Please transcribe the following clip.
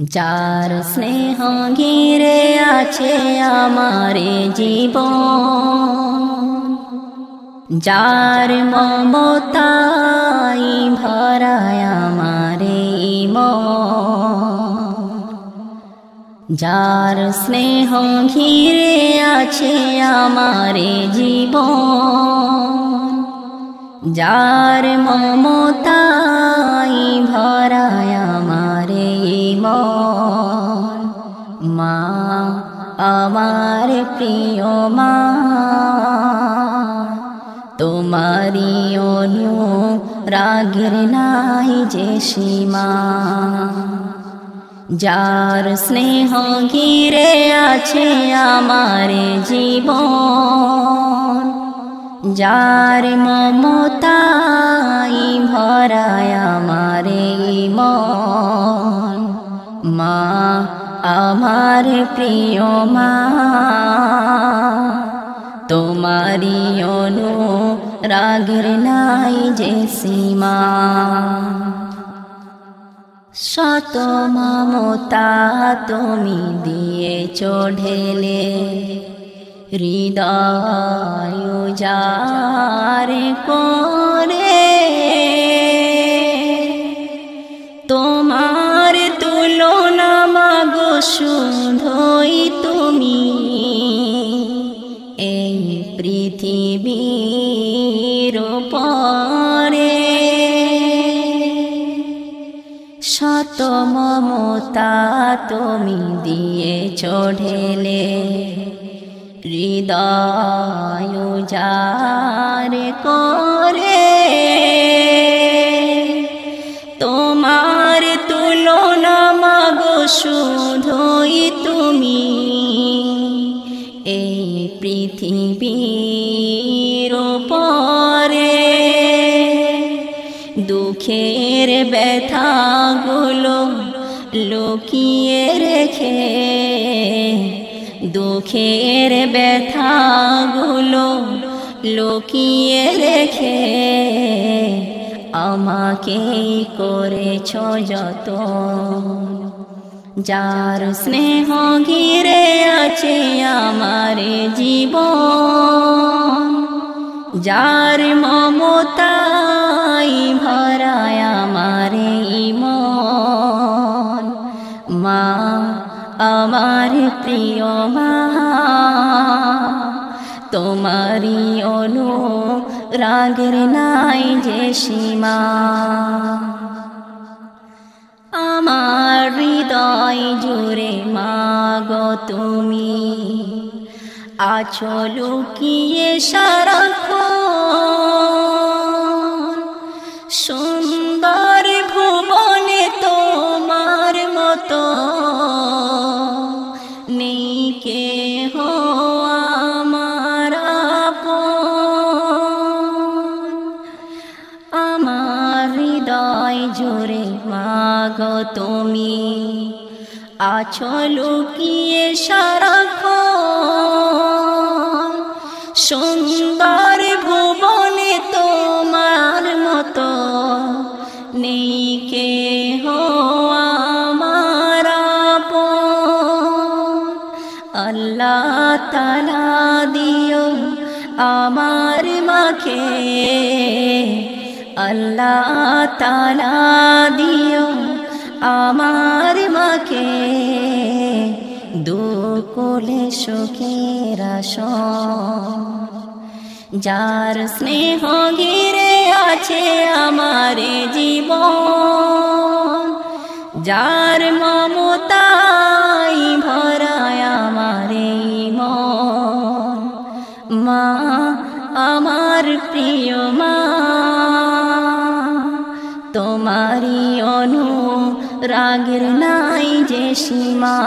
যার স্নেহ ঘিরে আছে আমারে জীবন, যার মমতাই ভরায় আমারে মন যার স্নেহ ঘিরে আছে আমারে জীবন, যার মমতাই ভরায় আমার প্রিয় মা তোমারি অনু রাগের নাই যে সীমা। যার স্নেহ ঘিরে আছে আমারে জীবন, যার মমতাই ভরায় আমারে মা আমার প্রিয় মা তোমারি অনু রাগের নাই যে সীমা। শত মমতা তুমি দিয়ে চढ़েলে হৃদয় যার করে শুধুই তুমি এই পৃথিবীর পরে শত মমতা তুমি দিয়ে চढ़েলে হৃদয় যার করে। তোমার তুলনা মাগো শুধুই পৃথিবীর পরে দুঃখের ব্যথাগুলো লুকিয়ে রেখে দুঃখের ব্যথাগুলো লুকিয়ে রেখে আমাকে করেছ যত যার স্নেহ ঘিরে আছে আমার জীবন, যার মমতাই ভরায় আমার মন মা, আমার প্রিয় মা তোমারি অনু রাগের নাই যে সীমা। তুমি। আছো লুকিয়ে সারাক্ষণ। আছো লুকিয়ে সারাক্ষণ সুন্দর ভুবনে তোমার মতো নেই কে হো আপন। আল্লাহ তালা দিও আমার মাকে আল্লাহ তালা দিও আমার মাকে দুকলে সুখের আসন। যার স্নেহ ঘিরে আছে আমার জীবন, যার মমতাই ভরায় আমার মা, আমার প্রিয় মা তোমারি অনু রাগের নাই যে সীমা